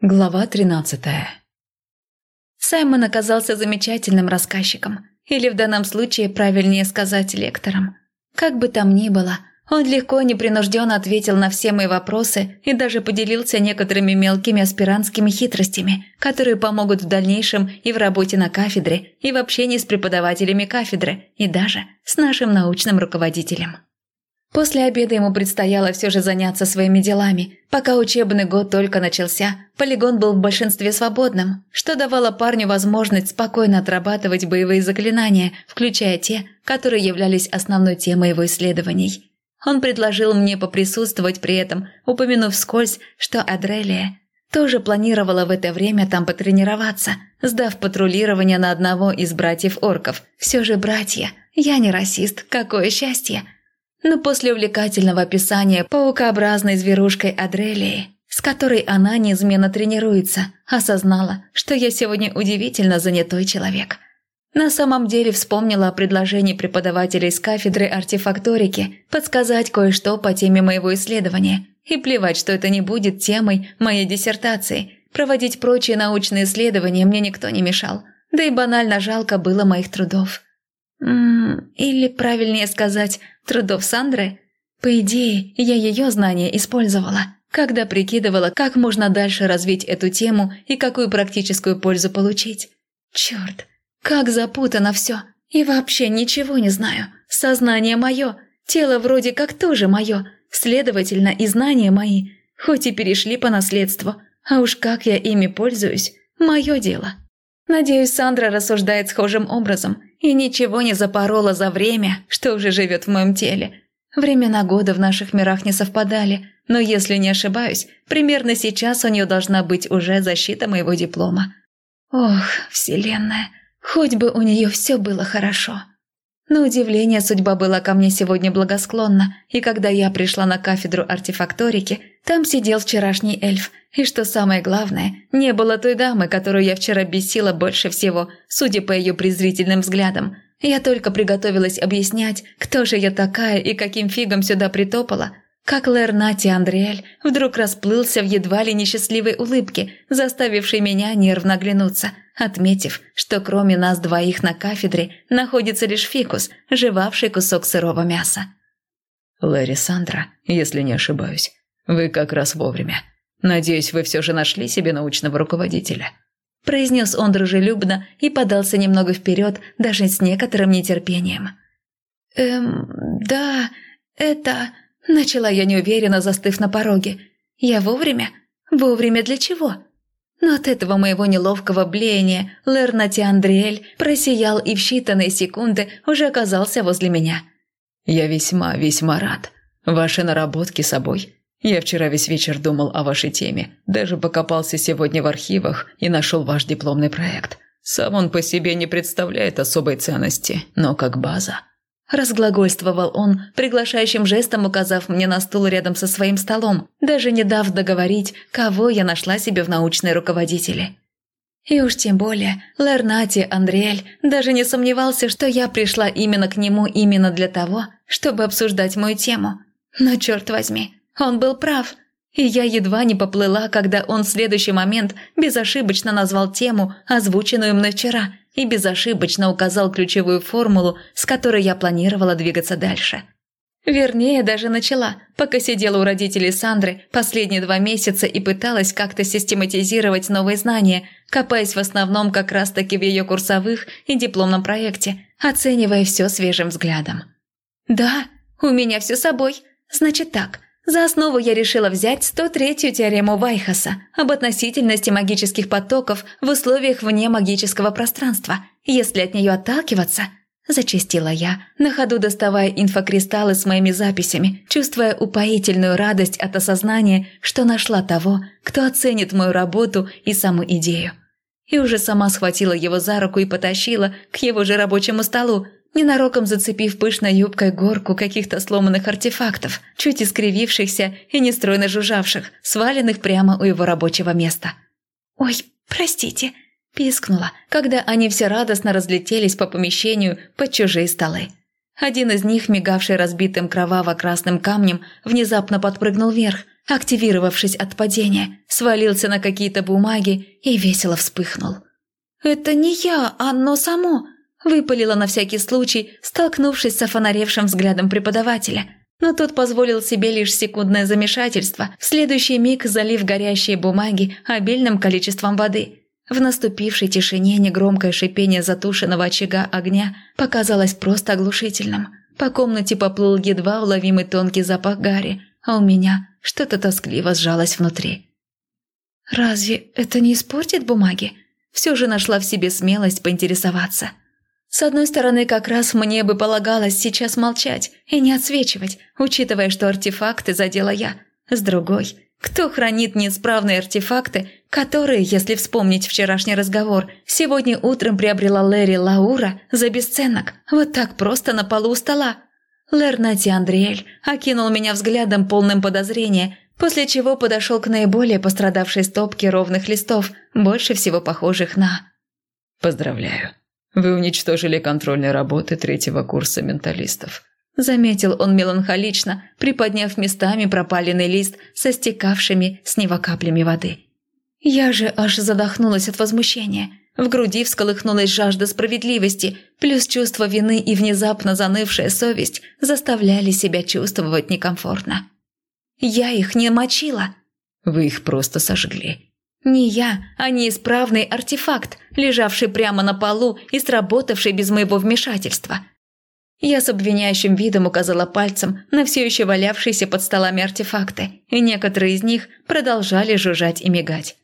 Глава 13 Саймон оказался замечательным рассказчиком, или в данном случае правильнее сказать лектором. Как бы там ни было, он легко и непринужденно ответил на все мои вопросы и даже поделился некоторыми мелкими аспирантскими хитростями, которые помогут в дальнейшем и в работе на кафедре, и в общении с преподавателями кафедры, и даже с нашим научным руководителем. После обеда ему предстояло все же заняться своими делами. Пока учебный год только начался, полигон был в большинстве свободным, что давало парню возможность спокойно отрабатывать боевые заклинания, включая те, которые являлись основной темой его исследований. Он предложил мне поприсутствовать при этом, упомянув вскользь, что Адрелия тоже планировала в это время там потренироваться, сдав патрулирование на одного из братьев-орков. Все же братья, я не расист, какое счастье! Но после увлекательного описания паукообразной зверушкой Адрелии, с которой она неизменно тренируется, осознала, что я сегодня удивительно занятой человек. На самом деле вспомнила о предложении преподавателя из кафедры артефакторики подсказать кое-что по теме моего исследования. И плевать, что это не будет темой моей диссертации. Проводить прочие научные исследования мне никто не мешал. Да и банально жалко было моих трудов. Или правильнее сказать, трудов Сандры? По идее, я ее знания использовала, когда прикидывала, как можно дальше развить эту тему и какую практическую пользу получить. Черт, как запутано все. И вообще ничего не знаю. Сознание мое, тело вроде как тоже мое, следовательно и знания мои, хоть и перешли по наследству, а уж как я ими пользуюсь, мое дело. Надеюсь, Сандра рассуждает схожим образом и ничего не запорола за время, что уже живет в моем теле. Времена года в наших мирах не совпадали, но если не ошибаюсь, примерно сейчас у нее должна быть уже защита моего диплома. Ох, вселенная, хоть бы у нее все было хорошо. На удивление, судьба была ко мне сегодня благосклонна, и когда я пришла на кафедру артефакторики, там сидел вчерашний эльф, и что самое главное, не было той дамы, которую я вчера бесила больше всего, судя по ее презрительным взглядам. Я только приготовилась объяснять, кто же я такая и каким фигом сюда притопала – как Лернати Андриэль вдруг расплылся в едва ли несчастливой улыбке, заставившей меня нервно оглянуться, отметив, что кроме нас двоих на кафедре находится лишь фикус, жевавший кусок сырого мяса. «Лэри Сандра, если не ошибаюсь, вы как раз вовремя. Надеюсь, вы все же нашли себе научного руководителя», произнес он дружелюбно и подался немного вперед, даже с некоторым нетерпением. «Эм, да, это...» Начала я неуверенно, застыв на пороге. «Я вовремя? Вовремя для чего?» Но от этого моего неловкого блеяния Лернати Андриэль просиял и в считанные секунды уже оказался возле меня. «Я весьма, весьма рад. Ваши наработки собой. Я вчера весь вечер думал о вашей теме, даже покопался сегодня в архивах и нашел ваш дипломный проект. Сам он по себе не представляет особой ценности, но как база Разглагольствовал он, приглашающим жестом указав мне на стул рядом со своим столом, даже не дав договорить, кого я нашла себе в научной руководителе. И уж тем более Лернати Андриэль даже не сомневался, что я пришла именно к нему именно для того, чтобы обсуждать мою тему. Но черт возьми, он был прав – и я едва не поплыла, когда он в следующий момент безошибочно назвал тему, озвученную мной вчера, и безошибочно указал ключевую формулу, с которой я планировала двигаться дальше. Вернее, даже начала, пока сидела у родителей Сандры последние два месяца и пыталась как-то систематизировать новые знания, копаясь в основном как раз-таки в ее курсовых и дипломном проекте, оценивая все свежим взглядом. «Да, у меня все собой. Значит так, за основу я решила взять 103-ю теорему Вайхаса об относительности магических потоков в условиях вне магического пространства. Если от нее отталкиваться, зачастила я, на ходу доставая инфокристаллы с моими записями, чувствуя упоительную радость от осознания, что нашла того, кто оценит мою работу и саму идею. И уже сама схватила его за руку и потащила к его же рабочему столу, ненароком зацепив пышной юбкой горку каких-то сломанных артефактов, чуть искривившихся и нестройно жужжавших, сваленных прямо у его рабочего места. «Ой, простите», – пискнула, когда они все радостно разлетелись по помещению под чужие столы. Один из них, мигавший разбитым кроваво-красным камнем, внезапно подпрыгнул вверх, активировавшись от падения, свалился на какие-то бумаги и весело вспыхнул. «Это не я, оно само!» – выпалила на всякий случай, столкнувшись с офонаревшим взглядом преподавателя. Но тот позволил себе лишь секундное замешательство, в следующий миг залив горящие бумаги обильным количеством воды. В наступившей тишине негромкое шипение затушенного очага огня показалось просто оглушительным. По комнате поплыл едва уловимый тонкий запах гари, а у меня что-то тоскливо сжалось внутри. «Разве это не испортит бумаги?» Все же нашла в себе смелость поинтересоваться. С одной стороны, как раз мне бы полагалось сейчас молчать и не отсвечивать, учитывая, что артефакты задела я. С другой, кто хранит неисправные артефакты, которые, если вспомнить вчерашний разговор, сегодня утром приобрела Лэри Лаура за бесценок, вот так просто на полу у стола? Лернати Андриэль окинул меня взглядом полным подозрения, после чего подошел к наиболее пострадавшей стопке ровных листов, больше всего похожих на... «Поздравляю. Вы уничтожили контрольные работы третьего курса менталистов. Заметил он меланхолично, приподняв местами пропаленный лист со стекавшими с него каплями воды. Я же аж задохнулась от возмущения. В груди всколыхнулась жажда справедливости, плюс чувство вины и внезапно занывшая совесть заставляли себя чувствовать некомфортно. Я их не мочила. Вы их просто сожгли. Не я, а неисправный артефакт, лежавший прямо на полу и сработавший без моего вмешательства – я с обвиняющим видом указала пальцем на все еще валявшиеся под столами артефакты, и некоторые из них продолжали жужжать и мигать.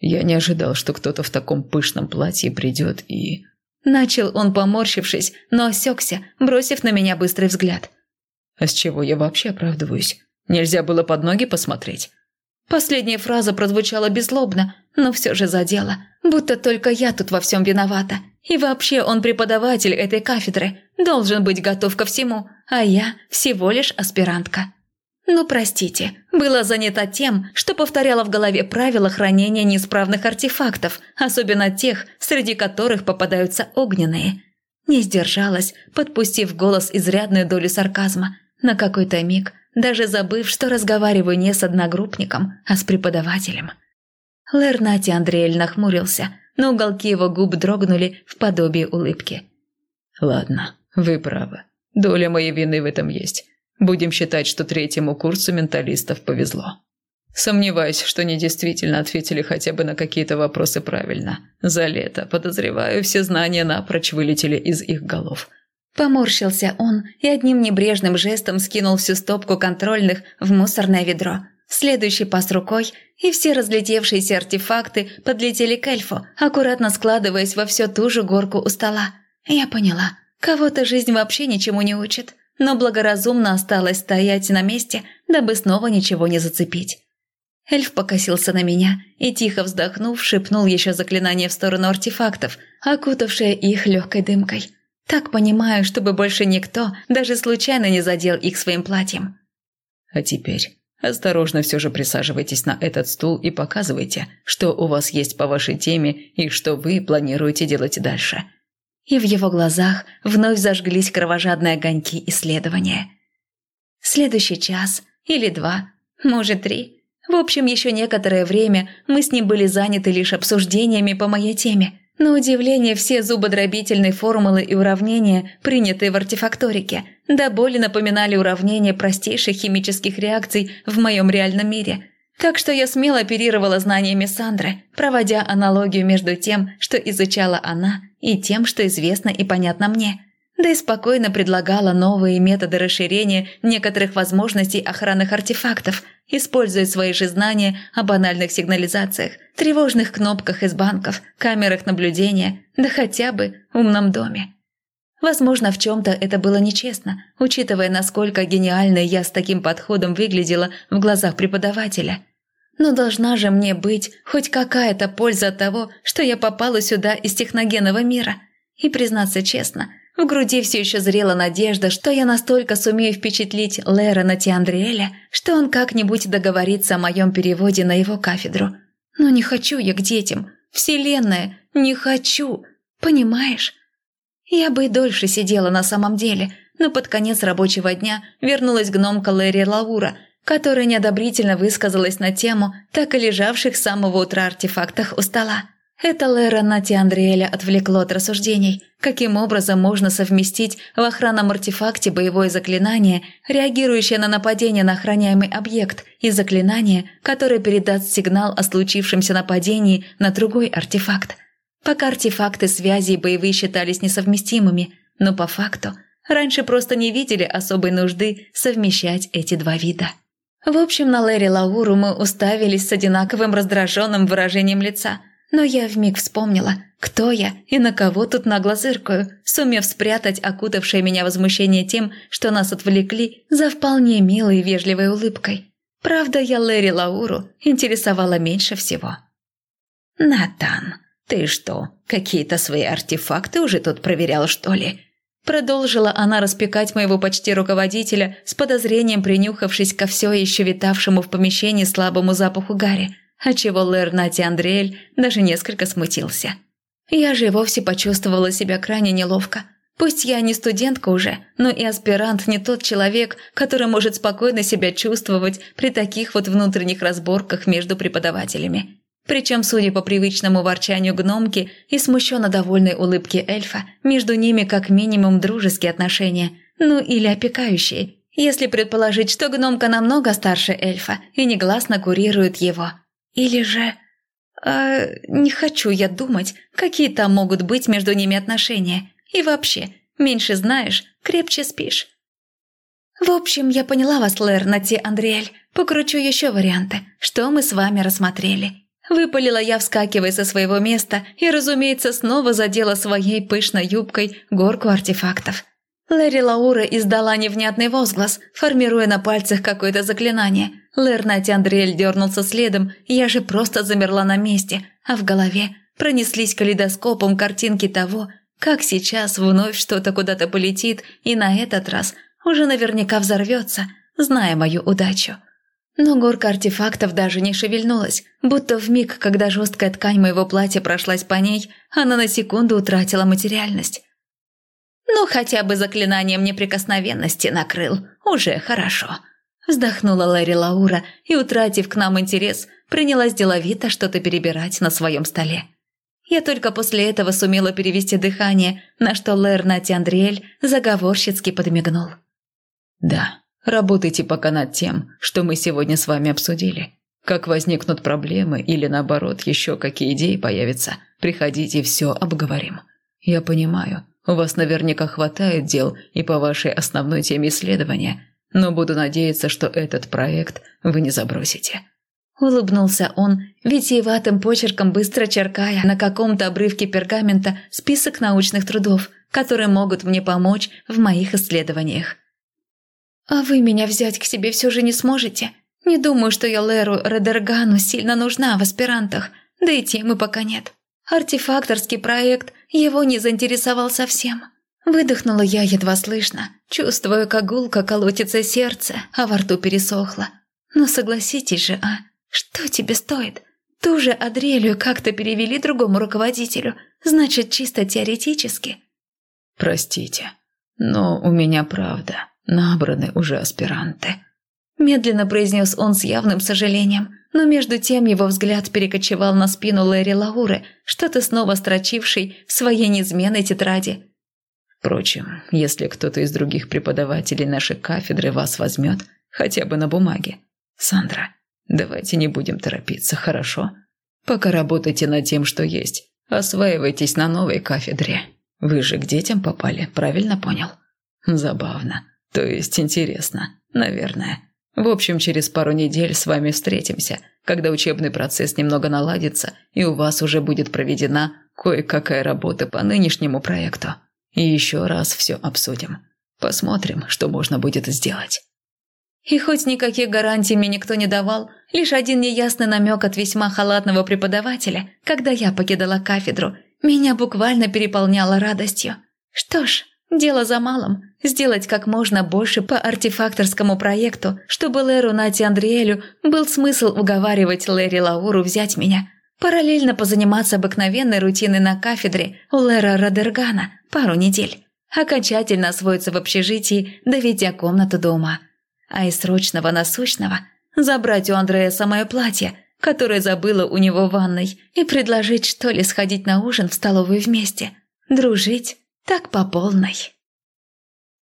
«Я не ожидал, что кто-то в таком пышном платье придет и...» Начал он, поморщившись, но осекся, бросив на меня быстрый взгляд. «А с чего я вообще оправдываюсь? Нельзя было под ноги посмотреть?» Последняя фраза прозвучала беззлобно, но все же задела, будто только я тут во всем виновата. И вообще он преподаватель этой кафедры, должен быть готов ко всему, а я всего лишь аспирантка. Ну, простите, была занята тем, что повторяла в голове правила хранения неисправных артефактов, особенно тех, среди которых попадаются огненные. Не сдержалась, подпустив голос изрядную долю сарказма. На какой-то миг даже забыв, что разговариваю не с одногруппником, а с преподавателем. Лернати Андреэль нахмурился, но уголки его губ дрогнули в подобии улыбки. «Ладно, вы правы. Доля моей вины в этом есть. Будем считать, что третьему курсу менталистов повезло. Сомневаюсь, что они действительно ответили хотя бы на какие-то вопросы правильно. За лето, подозреваю, все знания напрочь вылетели из их голов. Поморщился он и одним небрежным жестом скинул всю стопку контрольных в мусорное ведро. Следующий пас рукой, и все разлетевшиеся артефакты подлетели к эльфу, аккуратно складываясь во всю ту же горку у стола. Я поняла, кого-то жизнь вообще ничему не учит, но благоразумно осталось стоять на месте, дабы снова ничего не зацепить. Эльф покосился на меня и, тихо вздохнув, шепнул еще заклинание в сторону артефактов, окутавшее их легкой дымкой – так понимаю, чтобы больше никто даже случайно не задел их своим платьем. А теперь осторожно все же присаживайтесь на этот стул и показывайте, что у вас есть по вашей теме и что вы планируете делать дальше. И в его глазах вновь зажглись кровожадные огоньки исследования. Следующий час или два, может три. В общем, еще некоторое время мы с ним были заняты лишь обсуждениями по моей теме – на удивление, все зубодробительные формулы и уравнения, принятые в артефакторике, до боли напоминали уравнения простейших химических реакций в моем реальном мире. Так что я смело оперировала знаниями Сандры, проводя аналогию между тем, что изучала она, и тем, что известно и понятно мне. Да и спокойно предлагала новые методы расширения некоторых возможностей охранных артефактов – используя свои же знания о банальных сигнализациях, тревожных кнопках из банков, камерах наблюдения, да хотя бы умном доме. Возможно, в чем-то это было нечестно, учитывая, насколько гениальной я с таким подходом выглядела в глазах преподавателя. Но должна же мне быть хоть какая-то польза от того, что я попала сюда из техногенного мира. И, признаться честно, в груди все еще зрела надежда, что я настолько сумею впечатлить Лерона Тиандриэля, что он как-нибудь договорится о моем переводе на его кафедру. Но не хочу я к детям. Вселенная, не хочу. Понимаешь? Я бы и дольше сидела на самом деле, но под конец рабочего дня вернулась гномка Лэри Лаура, которая неодобрительно высказалась на тему так и лежавших с самого утра артефактах у стола. Это Лера Нати Андриэля отвлекло от рассуждений, каким образом можно совместить в охранном артефакте боевое заклинание, реагирующее на нападение на охраняемый объект, и заклинание, которое передаст сигнал о случившемся нападении на другой артефакт. Пока артефакты связи и боевые считались несовместимыми, но по факту раньше просто не видели особой нужды совмещать эти два вида. В общем, на Лэри Лауру мы уставились с одинаковым раздраженным выражением лица – но я вмиг вспомнила, кто я и на кого тут нагло зыркаю, сумев спрятать окутавшее меня возмущение тем, что нас отвлекли за вполне милой и вежливой улыбкой. Правда, я Лэри Лауру интересовала меньше всего. «Натан, ты что, какие-то свои артефакты уже тут проверял, что ли?» Продолжила она распекать моего почти руководителя с подозрением принюхавшись ко все еще витавшему в помещении слабому запаху Гарри – отчего Лэр Нати Андриэль даже несколько смутился. Я же вовсе почувствовала себя крайне неловко. Пусть я не студентка уже, но и аспирант не тот человек, который может спокойно себя чувствовать при таких вот внутренних разборках между преподавателями. Причем, судя по привычному ворчанию гномки и смущенно довольной улыбке эльфа, между ними как минимум дружеские отношения, ну или опекающие, если предположить, что гномка намного старше эльфа и негласно курирует его – или же... Э, не хочу я думать, какие там могут быть между ними отношения. И вообще, меньше знаешь, крепче спишь. В общем, я поняла вас, Лэр, Нати Андриэль. Покручу еще варианты, что мы с вами рассмотрели. Выпалила я, вскакивая со своего места, и, разумеется, снова задела своей пышной юбкой горку артефактов. Лэри Лаура издала невнятный возглас, формируя на пальцах какое-то заклинание. Лэр Нати Андриэль дернулся следом, я же просто замерла на месте, а в голове пронеслись калейдоскопом картинки того, как сейчас вновь что-то куда-то полетит и на этот раз уже наверняка взорвется, зная мою удачу. Но горка артефактов даже не шевельнулась, будто в миг, когда жесткая ткань моего платья прошлась по ней, она на секунду утратила материальность. «Ну, хотя бы заклинанием неприкосновенности накрыл. Уже хорошо». Вздохнула Лэри Лаура и, утратив к нам интерес, принялась деловито что-то перебирать на своем столе. Я только после этого сумела перевести дыхание, на что Лэр Нати Андриэль заговорщицки подмигнул. «Да, работайте пока над тем, что мы сегодня с вами обсудили. Как возникнут проблемы или, наоборот, еще какие идеи появятся, приходите, все обговорим. Я понимаю, у вас наверняка хватает дел и по вашей основной теме исследования, но буду надеяться, что этот проект вы не забросите». Улыбнулся он, витиеватым почерком быстро черкая на каком-то обрывке пергамента список научных трудов, которые могут мне помочь в моих исследованиях. «А вы меня взять к себе все же не сможете? Не думаю, что я Леру Редергану сильно нужна в аспирантах, да и темы пока нет». Артефакторский проект его не заинтересовал совсем. Выдохнула я едва слышно, чувствуя, как гулко колотится сердце, а во рту пересохло. Но согласитесь же, а, что тебе стоит? Ту же Адрелию как-то перевели другому руководителю, значит, чисто теоретически. Простите, но у меня правда набраны уже аспиранты. Медленно произнес он с явным сожалением, но между тем его взгляд перекочевал на спину Лэри Лауры, что-то снова строчившей в своей неизменной тетради. «Впрочем, если кто-то из других преподавателей нашей кафедры вас возьмет, хотя бы на бумаге. Сандра, давайте не будем торопиться, хорошо? Пока работайте над тем, что есть. Осваивайтесь на новой кафедре. Вы же к детям попали, правильно понял? Забавно. То есть интересно, наверное. В общем, через пару недель с вами встретимся, когда учебный процесс немного наладится, и у вас уже будет проведена кое-какая работа по нынешнему проекту. И еще раз все обсудим. Посмотрим, что можно будет сделать. И хоть никаких гарантий мне никто не давал, лишь один неясный намек от весьма халатного преподавателя, когда я покидала кафедру, меня буквально переполняло радостью. Что ж, Дело за малым – сделать как можно больше по артефакторскому проекту, чтобы Леру Нати Андриэлю был смысл уговаривать Лэри Лауру взять меня. Параллельно позаниматься обыкновенной рутиной на кафедре у Лера Радергана пару недель. Окончательно освоиться в общежитии, доведя комнату дома. А из срочного насущного забрать у Андрея самое платье, которое забыла у него в ванной, и предложить, что ли, сходить на ужин в столовую вместе. Дружить так по полной.